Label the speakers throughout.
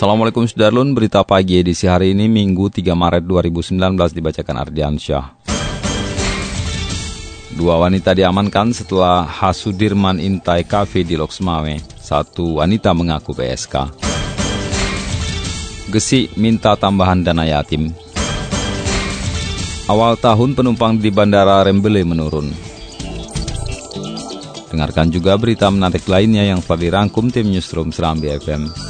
Speaker 1: Assalamualaikum Sudarlun, berita pagi edisi hari ini Minggu 3 Maret 2019 dibacakan Ardiansyah. Dua wanita diamankan setelah Hasudirman intai kafe di Loksmawe. Satu wanita mengaku PSK. Gesi minta tambahan dana yatim. Awal tahun penumpang di Bandara Rembele menurun. Dengarkan juga berita menarik lainnya yang telah dirangkum tim Newsroom Serambi FM.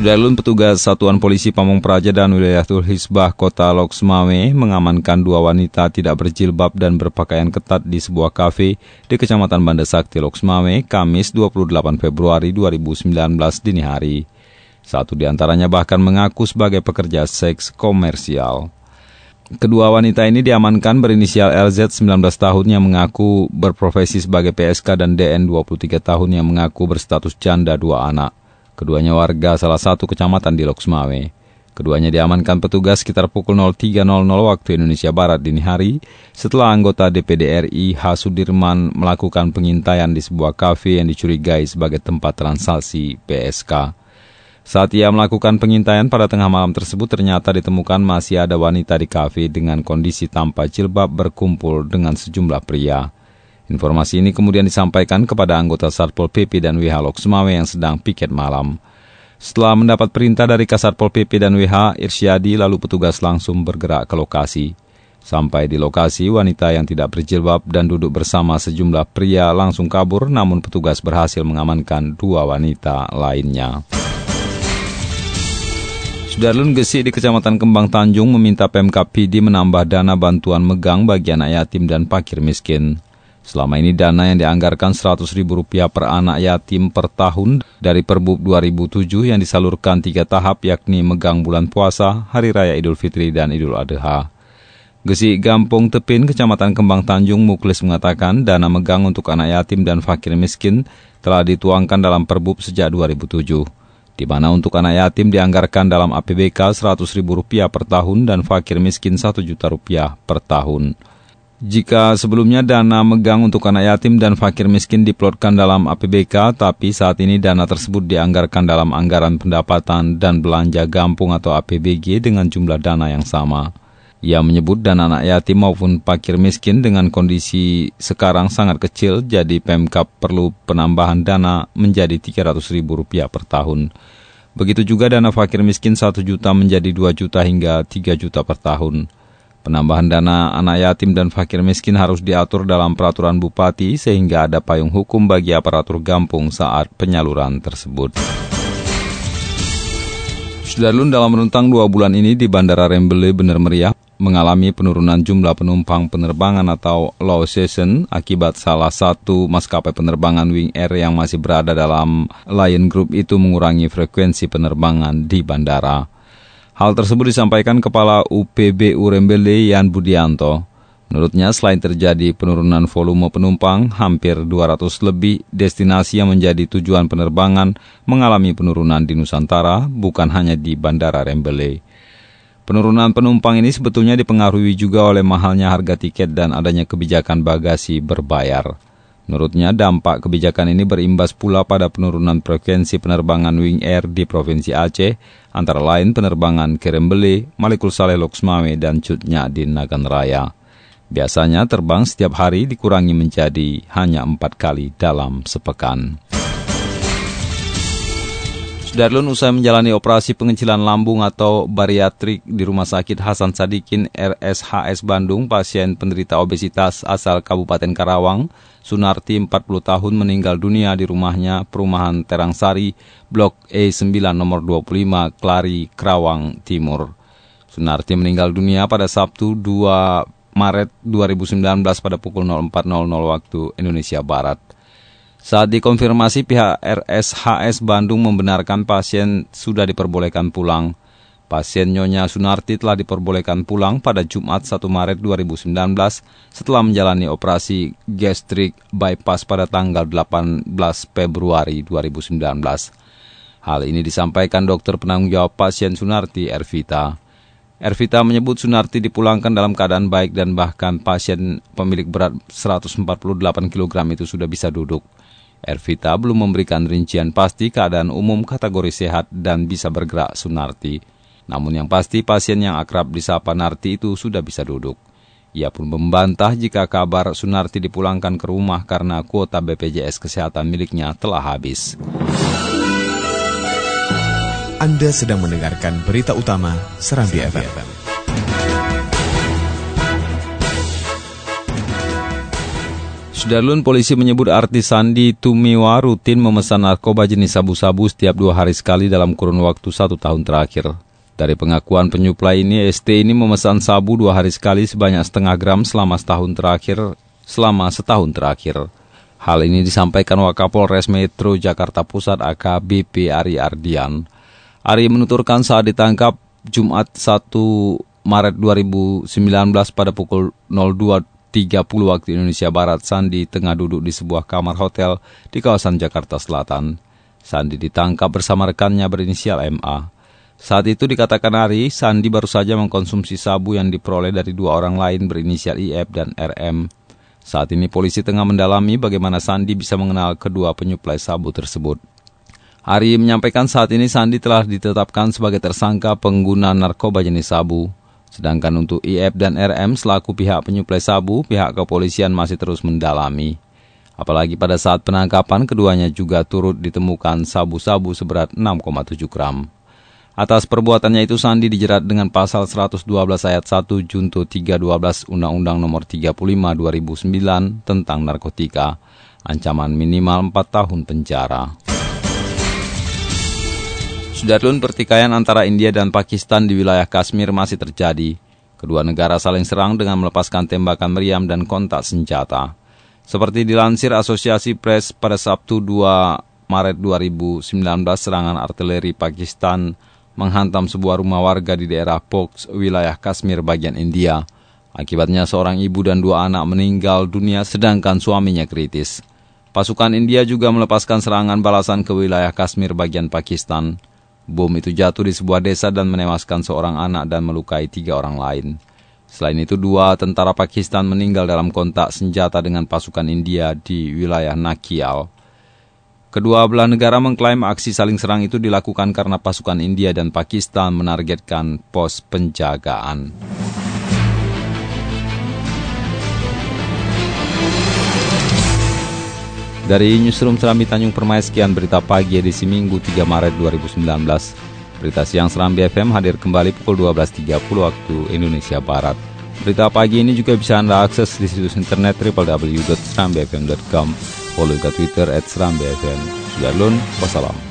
Speaker 1: Sudarlun petugas Satuan Polisi Pamong Praja dan Wilayatul Hisbah Kota Loksmawe mengamankan dua wanita tidak berjilbab dan berpakaian ketat di sebuah kafe di Kecamatan Banda Sakti Loksmawe, Kamis 28 Februari 2019 dini hari. Satu di antaranya bahkan mengaku sebagai pekerja seks komersial. Kedua wanita ini diamankan berinisial LZ 19 tahun yang mengaku berprofesi sebagai PSK dan DN 23 tahun yang mengaku berstatus janda dua anak. Keduanya warga salah satu kecamatan di Loksmawe. Keduanya diamankan petugas sekitar pukul 03.00 waktu Indonesia Barat dini hari setelah anggota DPD RI H. Sudirman melakukan pengintaian di sebuah kafe yang dicurigai sebagai tempat transaksi PSK. Saat ia melakukan pengintaian pada tengah malam tersebut ternyata ditemukan masih ada wanita di kafe dengan kondisi tanpa jilbab berkumpul dengan sejumlah pria. Informasi ini kemudian disampaikan kepada anggota Satpol PP dan WH Semawe yang sedang piket malam. Setelah mendapat perintah dari Kasatpol PP dan WH, Irsyadi lalu petugas langsung bergerak ke lokasi. Sampai di lokasi, wanita yang tidak berjilbab dan duduk bersama sejumlah pria langsung kabur, namun petugas berhasil mengamankan dua wanita lainnya. Sudarlun Gesi di Kecamatan Kembang Tanjung meminta Pemkap PD menambah dana bantuan megang bagi anak yatim dan pakir miskin. Selama ini dana yang dianggarkan Rp100.000 per anak yatim per tahun dari Perbub 2007 yang disalurkan tiga tahap yakni megang bulan puasa, Hari Raya Idul Fitri, dan Idul Adha. Gesi Gampung Tepin, Kecamatan Kembang Tanjung, Muklis mengatakan dana megang untuk anak yatim dan fakir miskin telah dituangkan dalam Perbub sejak 2007 di mana untuk anak yatim dianggarkan dalam APBK Rp100.000 per tahun dan fakir miskin Rp1 juta rupiah per tahun. Jika sebelumnya dana megang untuk anak yatim dan fakir miskin diplotkan dalam APBK, tapi saat ini dana tersebut dianggarkan dalam anggaran pendapatan dan belanja gampung atau APBG dengan jumlah dana yang sama. Ia menyebut dana anak yatim maupun fakir miskin dengan kondisi sekarang sangat kecil, jadi Pemkap perlu penambahan dana menjadi Rp300.000 per tahun. Begitu juga dana fakir miskin 1 juta menjadi 2 juta hingga 3 juta per tahun. Penambahan dana anak yatim dan fakir miskin harus diatur dalam peraturan bupati sehingga ada payung hukum bagi aparatur gampung saat penyaluran tersebut. Sudarlun dalam rentang dua bulan ini di Bandara Rembele benar meriah mengalami penurunan jumlah penumpang penerbangan atau low season akibat salah satu maskapai penerbangan Wing Air yang masih berada dalam Lion Group itu mengurangi frekuensi penerbangan di bandara. Hal tersebut disampaikan Kepala UPB Urembele Yan Budianto. Menurutnya, selain terjadi penurunan volume penumpang, hampir 200 lebih destinasi yang menjadi tujuan penerbangan mengalami penurunan di Nusantara, bukan hanya di Bandara Rembele. Penurunan penumpang ini sebetulnya dipengaruhi juga oleh mahalnya harga tiket dan adanya kebijakan bagasi berbayar. Menurutnya, dampak kebijakan ini berimbas pula pada penurunan frekuensi penerbangan Wing Air di Provinsi Aceh, antara lain penerbangan Kerembele, Malikul Saleh Loksmawe, dan Cutnya di Nagan Raya. Biasanya terbang setiap hari dikurangi menjadi hanya empat kali dalam sepekan. Sudarlun usai menjalani operasi pengecilan lambung atau bariatrik di Rumah Sakit Hasan Sadikin RSHS Bandung, pasien penderita obesitas asal Kabupaten Karawang, Sunarti 40 tahun meninggal dunia di rumahnya perumahan Terangsari, Blok E9 nomor 25, Klari, Karawang Timur. Sunarti meninggal dunia pada Sabtu 2 Maret 2019 pada pukul 04.00 waktu Indonesia Barat. Saat dikonfirmasi pihak RSHS Bandung membenarkan pasien sudah diperbolehkan pulang. Pasien Nyonya Sunarti telah diperbolehkan pulang pada Jumat 1 Maret 2019 setelah menjalani operasi gastrik bypass pada tanggal 18 Februari 2019. Hal ini disampaikan dokter penanggung jawab pasien Sunarti, Ervita. Ervita menyebut Sunarti dipulangkan dalam keadaan baik dan bahkan pasien pemilik berat 148 kg itu sudah bisa duduk. Ervita belum memberikan rincian pasti keadaan umum kategori sehat dan bisa bergerak Sunarti. Namun yang pasti pasien yang akrab disapa Narti itu sudah bisa duduk. Ia pun membantah jika kabar Sunarti dipulangkan ke rumah karena kuota BPJS Kesehatan miliknya telah habis.
Speaker 2: Anda sedang mendengarkan berita utama Serambi FM.
Speaker 1: Sudarlun polisi menyebut artis Sandi Tumiwa rutin memesan narkoba jenis sabu-sabu setiap dua hari sekali dalam kurun waktu satu tahun terakhir. Dari pengakuan penyuplai ini, ST ini memesan sabu dua hari sekali sebanyak setengah gram selama setahun terakhir. Selama setahun terakhir. Hal ini disampaikan Wakapolres Metro Jakarta Pusat AKBP Ari Ardian. Ari menuturkan saat ditangkap Jumat 1 Maret 2019 pada pukul 02 30 waktu Indonesia Barat, Sandi tengah duduk di sebuah kamar hotel di kawasan Jakarta Selatan. Sandi ditangkap bersama rekannya berinisial MA. Saat itu dikatakan Ari, Sandi baru saja mengkonsumsi sabu yang diperoleh dari dua orang lain berinisial IF dan RM. Saat ini polisi tengah mendalami bagaimana Sandi bisa mengenal kedua penyuplai sabu tersebut. Ari menyampaikan saat ini Sandi telah ditetapkan sebagai tersangka pengguna narkoba jenis sabu. Sedangkan untuk IF dan RM selaku pihak penyuplai sabu, pihak kepolisian masih terus mendalami. Apalagi pada saat penangkapan keduanya juga turut ditemukan sabu-sabu seberat 6,7 gram. Atas perbuatannya itu Sandi dijerat dengan pasal 112 ayat 1 Junto 312 Undang-Undang Nomor 35 2009 tentang narkotika. Ancaman minimal 4 tahun penjara. Sudarlun pertikaian antara India dan Pakistan di wilayah Kashmir masih terjadi. Kedua negara saling serang dengan melepaskan tembakan meriam dan kontak senjata. Seperti dilansir Asosiasi Press pada Sabtu 2 Maret 2019, serangan artileri Pakistan menghantam sebuah rumah warga di daerah Pox, wilayah Kashmir bagian India. Akibatnya seorang ibu dan dua anak meninggal dunia sedangkan suaminya kritis. Pasukan India juga melepaskan serangan balasan ke wilayah Kashmir bagian Pakistan. Bom itu jatuh di sebuah desa dan menewaskan seorang anak dan melukai tiga orang lain. Selain itu, dua tentara Pakistan meninggal dalam kontak senjata dengan pasukan India di wilayah Nakial. Kedua belah negara mengklaim aksi saling serang itu dilakukan karena pasukan India dan Pakistan menargetkan pos penjagaan. Dari Newsroom Serambi Tanjung Permai, sekian berita pagi edisi Minggu 3 Maret 2019. Berita siang Serambi FM hadir kembali pukul 12.30 waktu Indonesia Barat. Berita pagi ini juga bisa Anda akses di situs internet www.serambifm.com. Follow juga Twitter at Serambi FM. Sudah lun, wassalam.